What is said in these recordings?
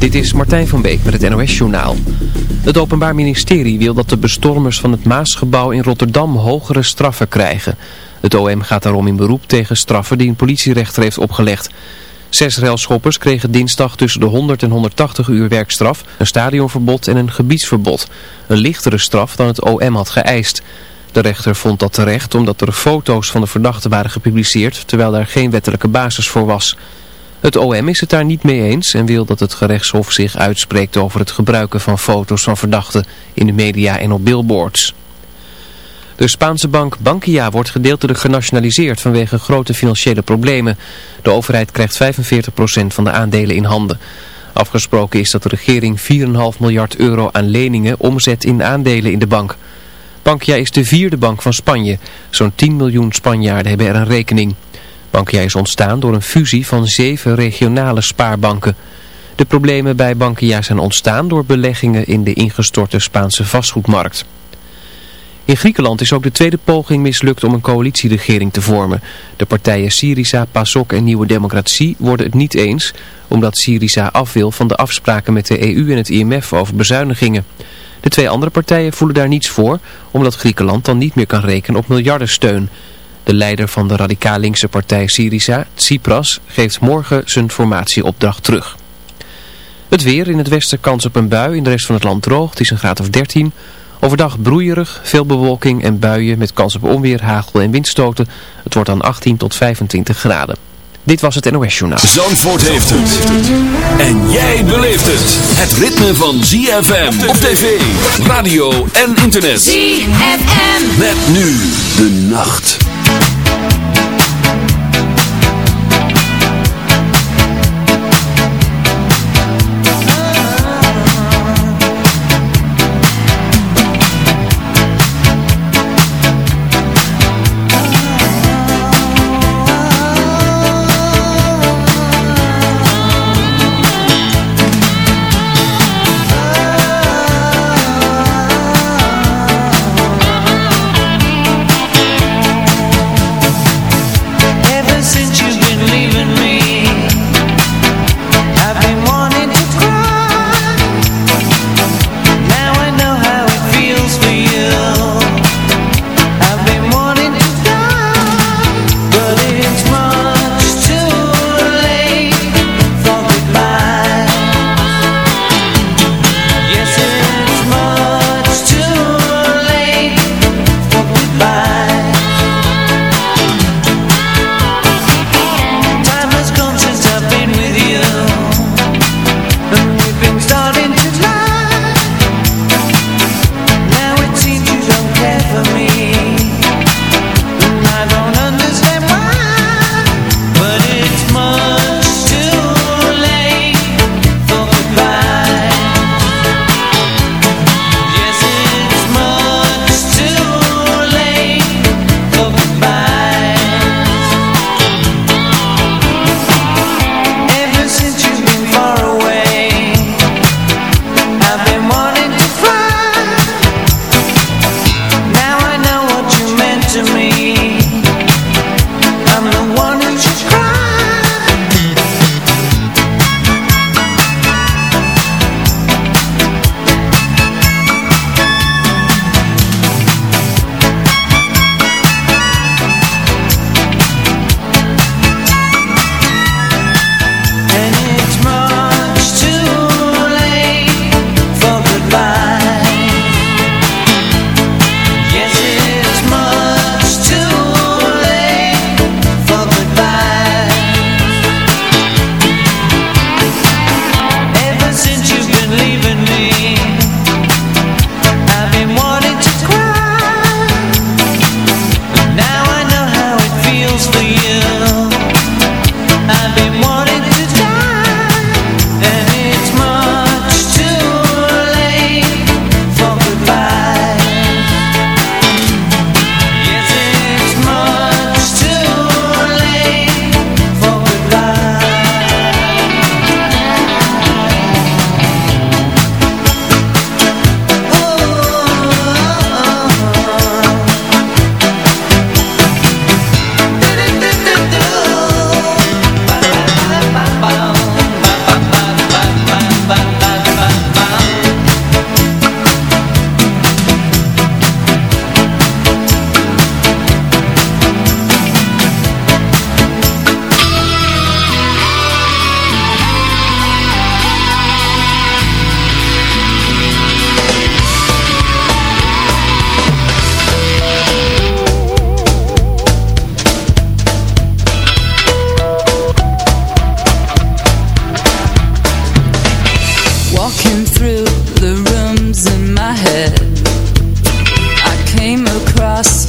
Dit is Martijn van Beek met het NOS-journaal. Het Openbaar Ministerie wil dat de bestormers van het Maasgebouw in Rotterdam hogere straffen krijgen. Het OM gaat daarom in beroep tegen straffen die een politierechter heeft opgelegd. Zes railschoppers kregen dinsdag tussen de 100 en 180 uur werkstraf, een stadionverbod en een gebiedsverbod. Een lichtere straf dan het OM had geëist. De rechter vond dat terecht omdat er foto's van de verdachten waren gepubliceerd, terwijl daar geen wettelijke basis voor was. Het OM is het daar niet mee eens en wil dat het gerechtshof zich uitspreekt over het gebruiken van foto's van verdachten in de media en op billboards. De Spaanse bank Bankia wordt gedeeltelijk genationaliseerd vanwege grote financiële problemen. De overheid krijgt 45% van de aandelen in handen. Afgesproken is dat de regering 4,5 miljard euro aan leningen omzet in aandelen in de bank. Bankia is de vierde bank van Spanje. Zo'n 10 miljoen Spanjaarden hebben er een rekening. Bankia is ontstaan door een fusie van zeven regionale spaarbanken. De problemen bij Bankia zijn ontstaan door beleggingen in de ingestorte Spaanse vastgoedmarkt. In Griekenland is ook de tweede poging mislukt om een coalitieregering te vormen. De partijen Syriza, PASOK en Nieuwe Democratie worden het niet eens... omdat Syriza af wil van de afspraken met de EU en het IMF over bezuinigingen. De twee andere partijen voelen daar niets voor... omdat Griekenland dan niet meer kan rekenen op miljardensteun... De leider van de radicaal linkse partij Syriza, Tsipras, geeft morgen zijn formatieopdracht terug. Het weer in het westen kans op een bui, in de rest van het land droog, het is een graad of 13. Overdag broeierig, veel bewolking en buien met kans op onweer, hagel en windstoten. Het wordt dan 18 tot 25 graden. Dit was het NOS Journaal. Zandvoort heeft het. En jij beleeft het. Het ritme van ZFM op tv, radio en internet. ZFM. Met nu de nacht.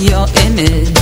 your image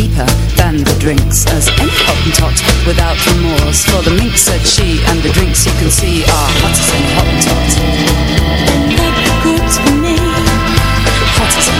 deeper than the drinks. As any hottentot without remorse For the mink said she and the drinks you can see Are hot as any hottentot. Like the goods for me. Hot as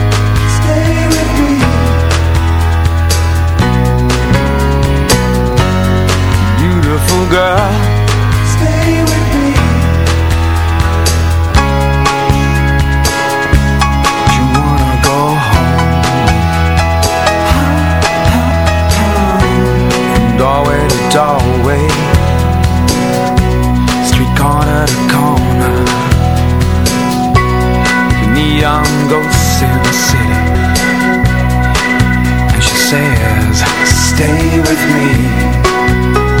girl Stay with me. You wanna go home. From doorway to doorway Street corner to corner. Neon ghosts in the city. And she says Stay with me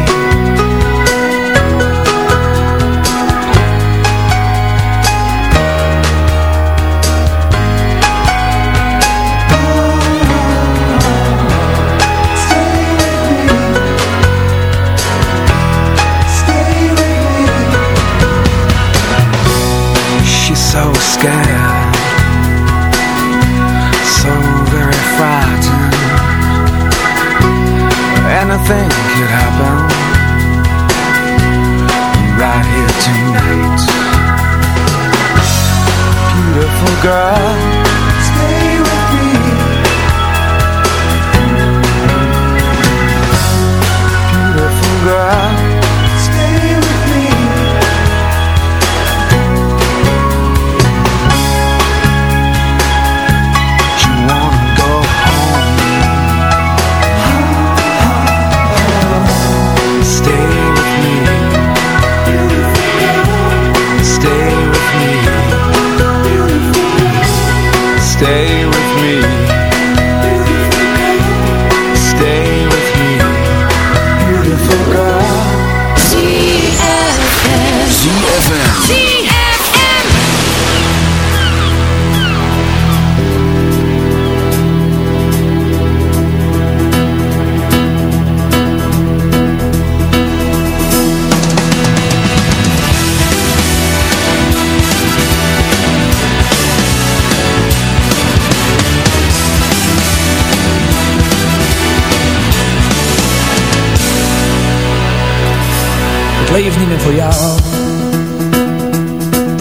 anything could happen Right here tonight. Beautiful girl.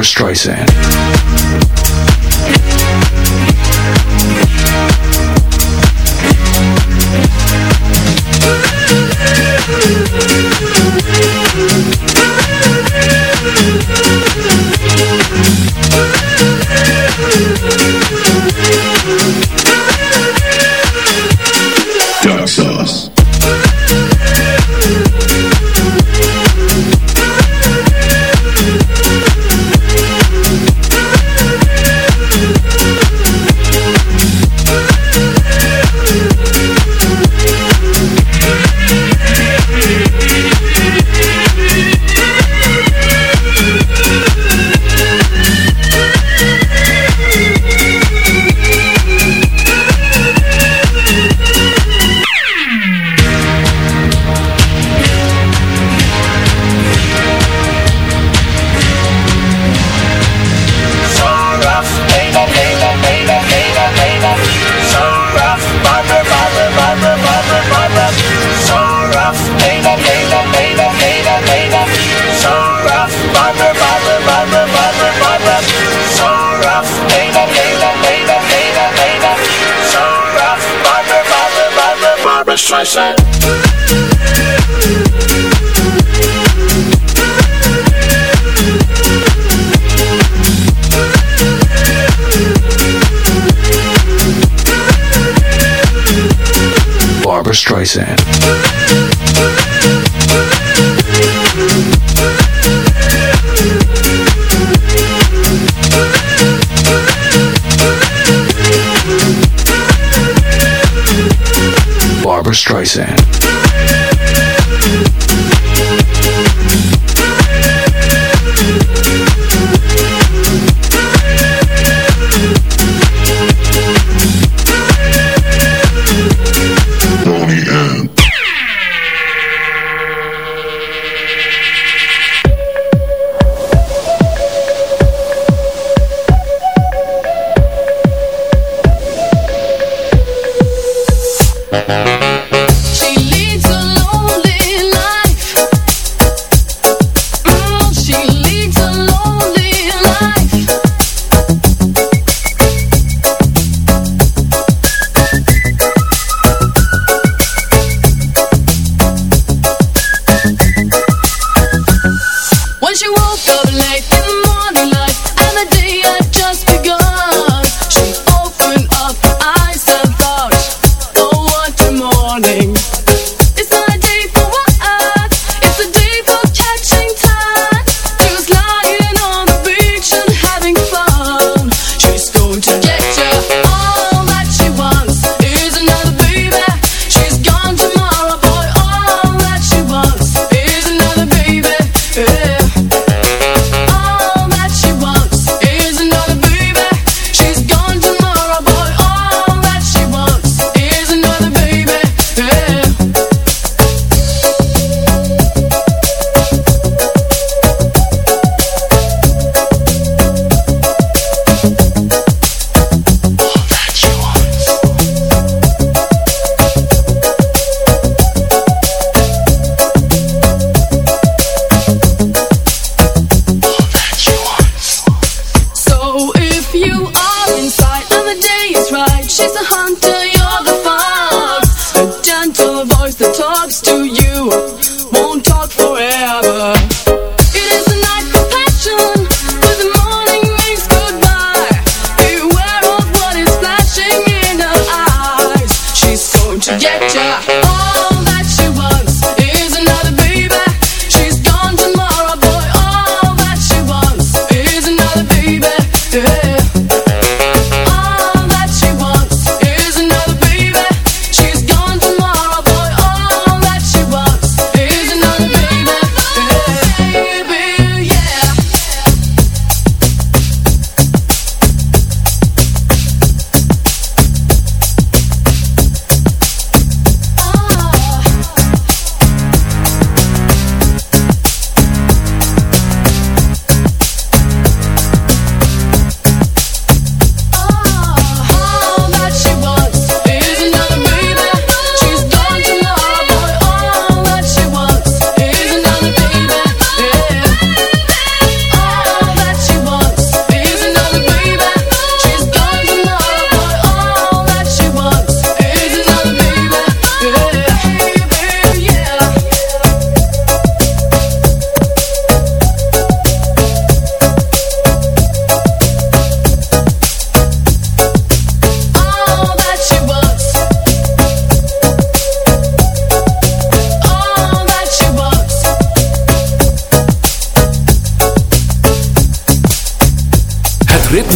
Barbara Streisand. frustration Barbara Streisand. Streisand.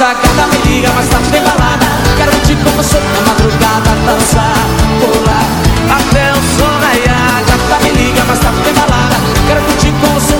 Sacada me liga, mas tá bem balada. Quero te com você na madrugada Dançar, pular. Até o sol raiar Gata tá me liga, mas tá bem balada. Quero te com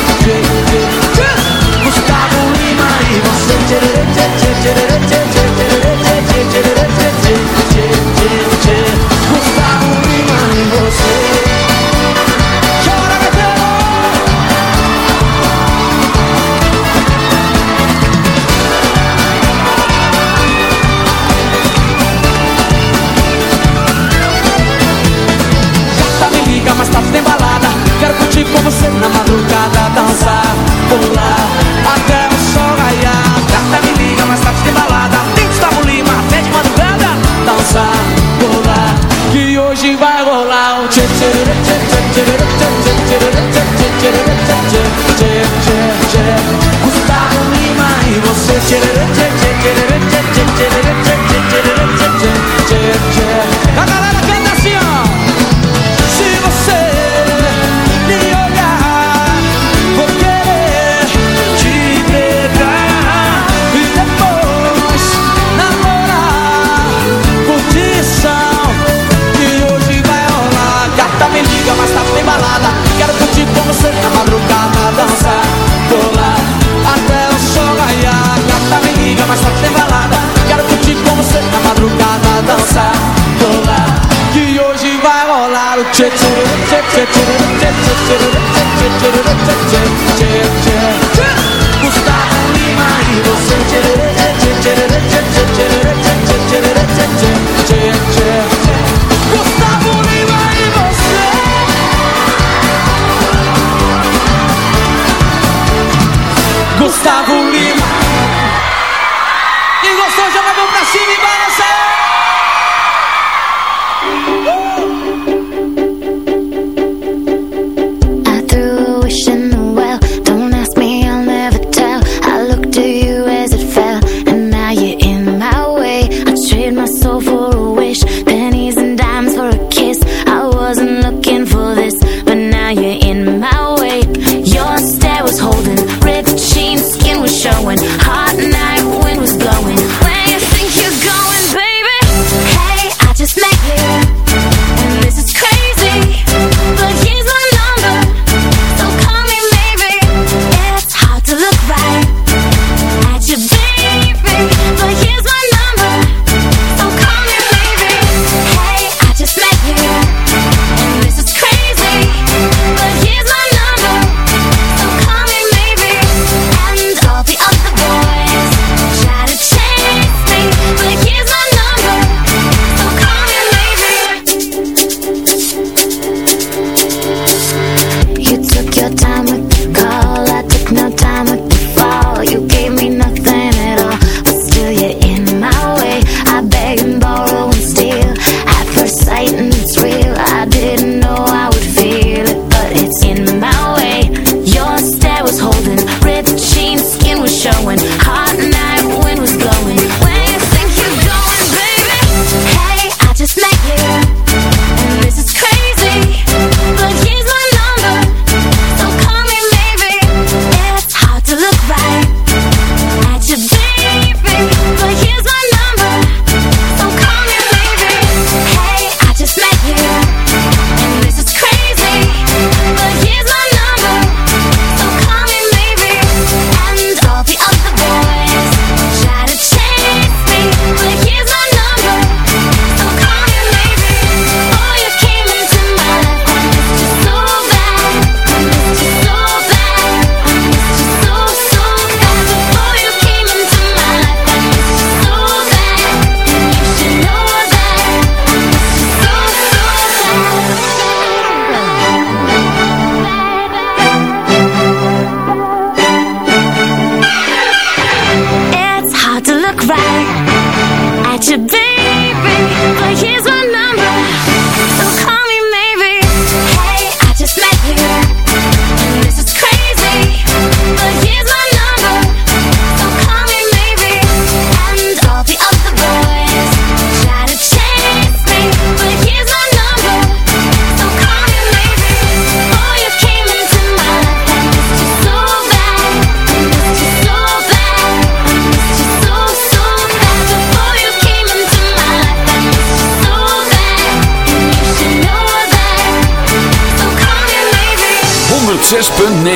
Gustavo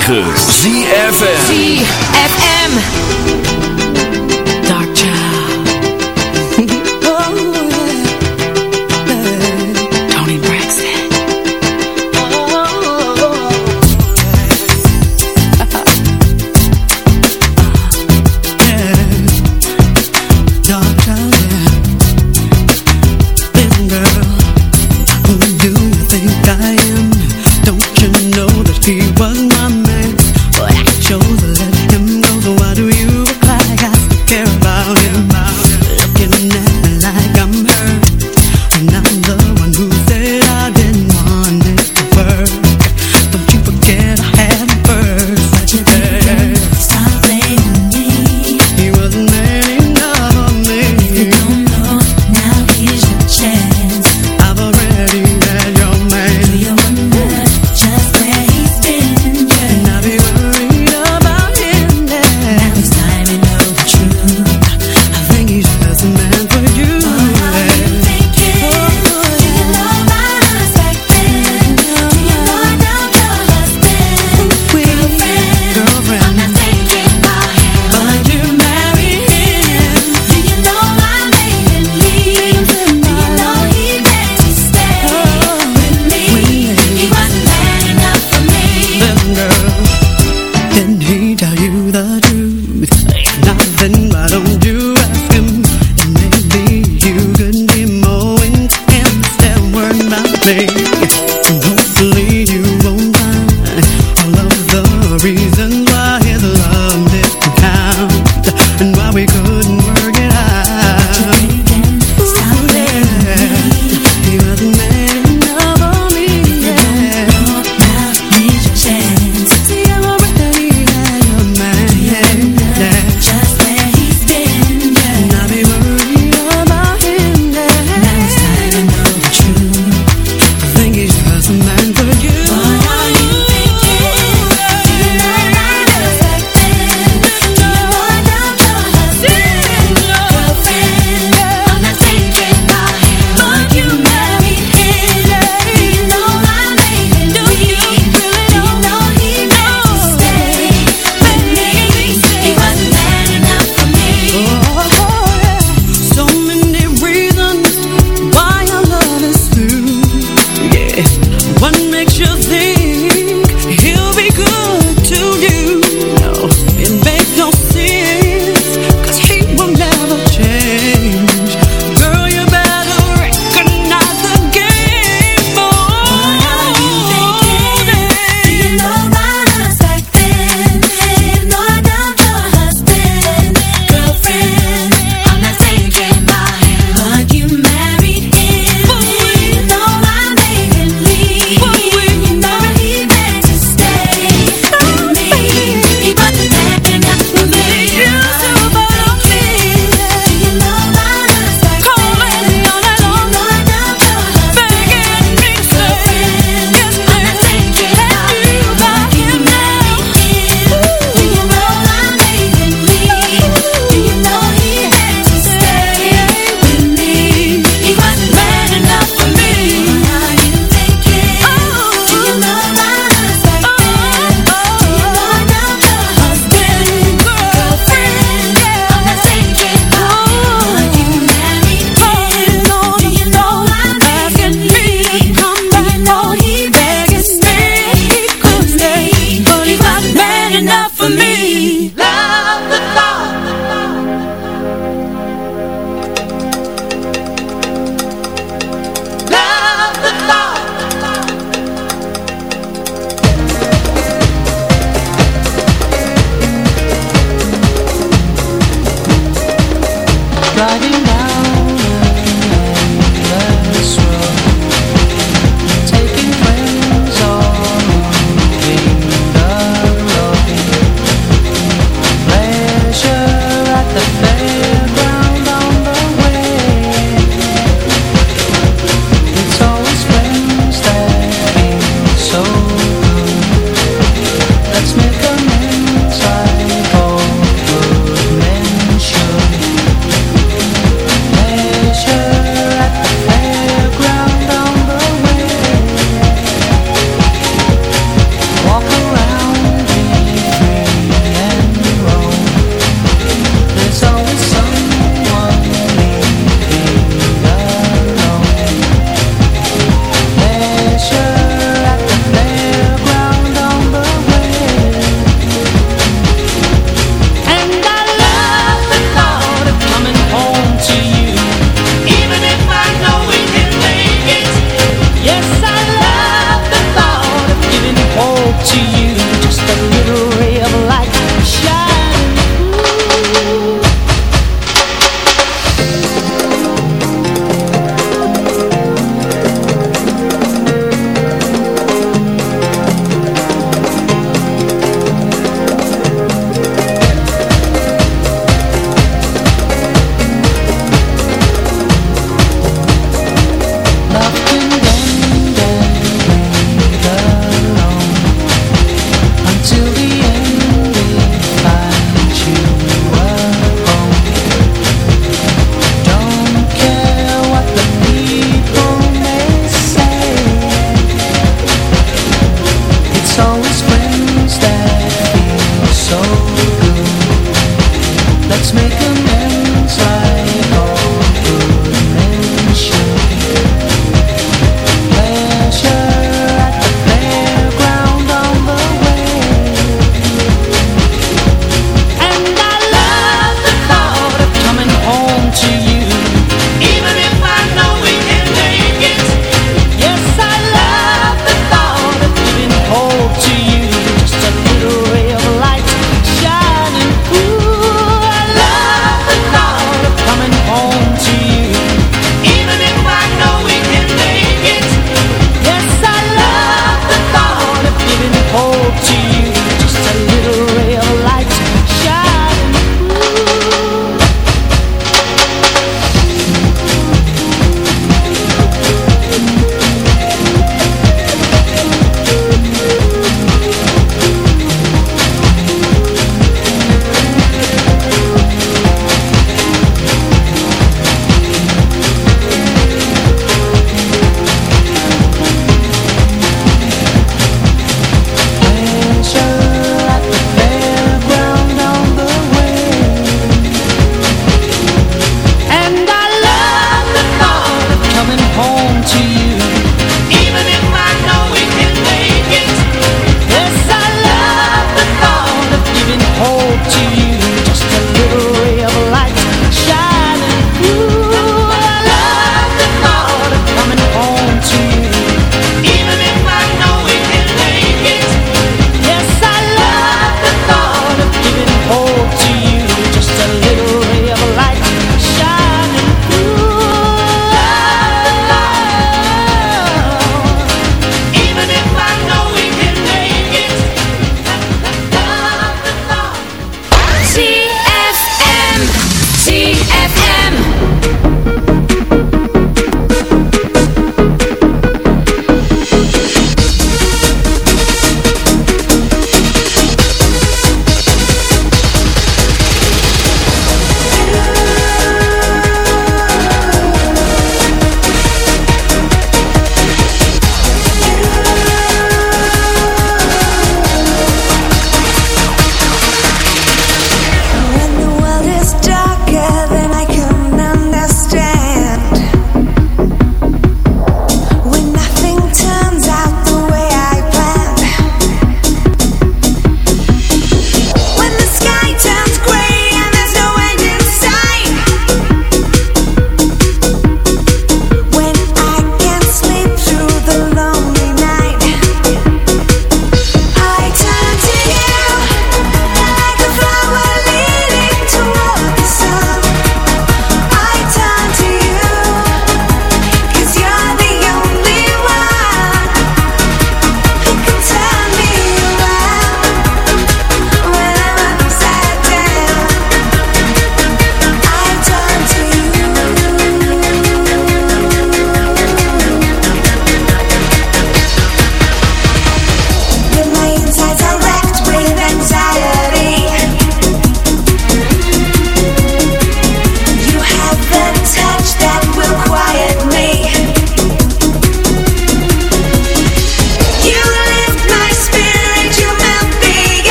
106.9 ZFM ZFM. Dark Child. Oh, Tony Braxton. Dark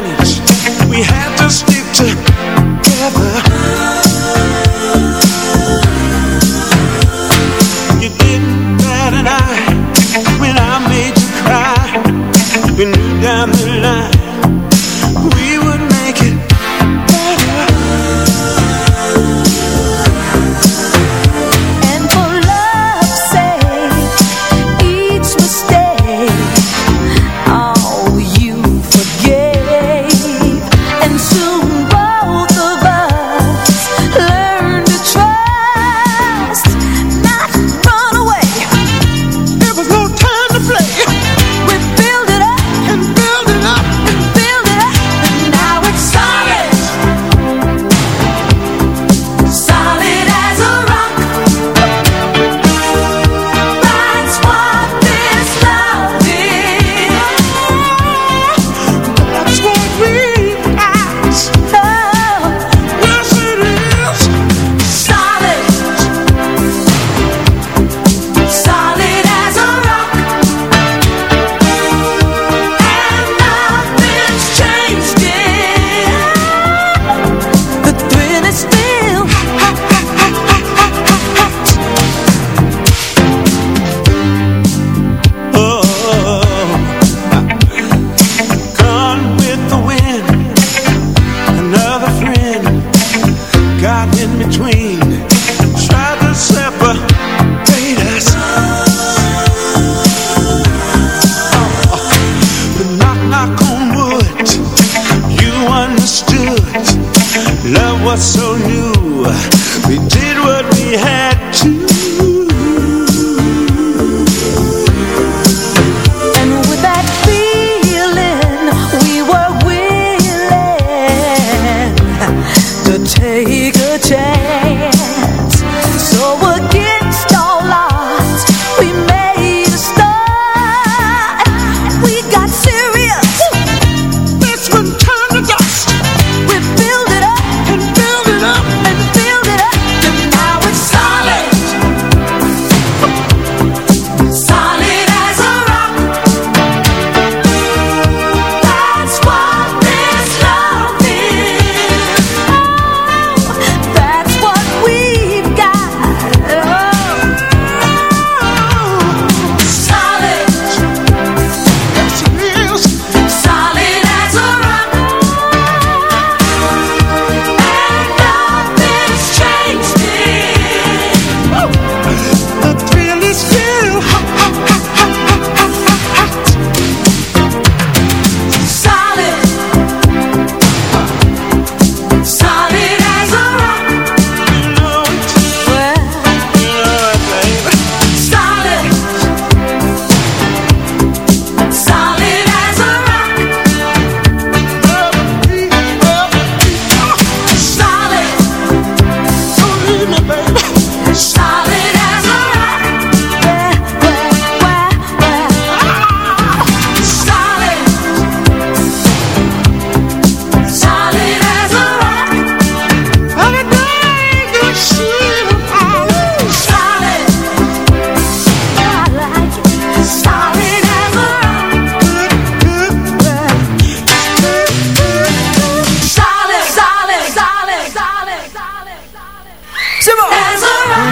manage. We had to stick together. You didn't better than I when I made you cry. We knew down the line.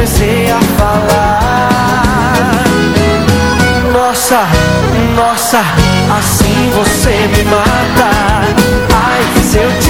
Comecei a falar. Nossa, nossa, assim você me mata. Ai, se eu te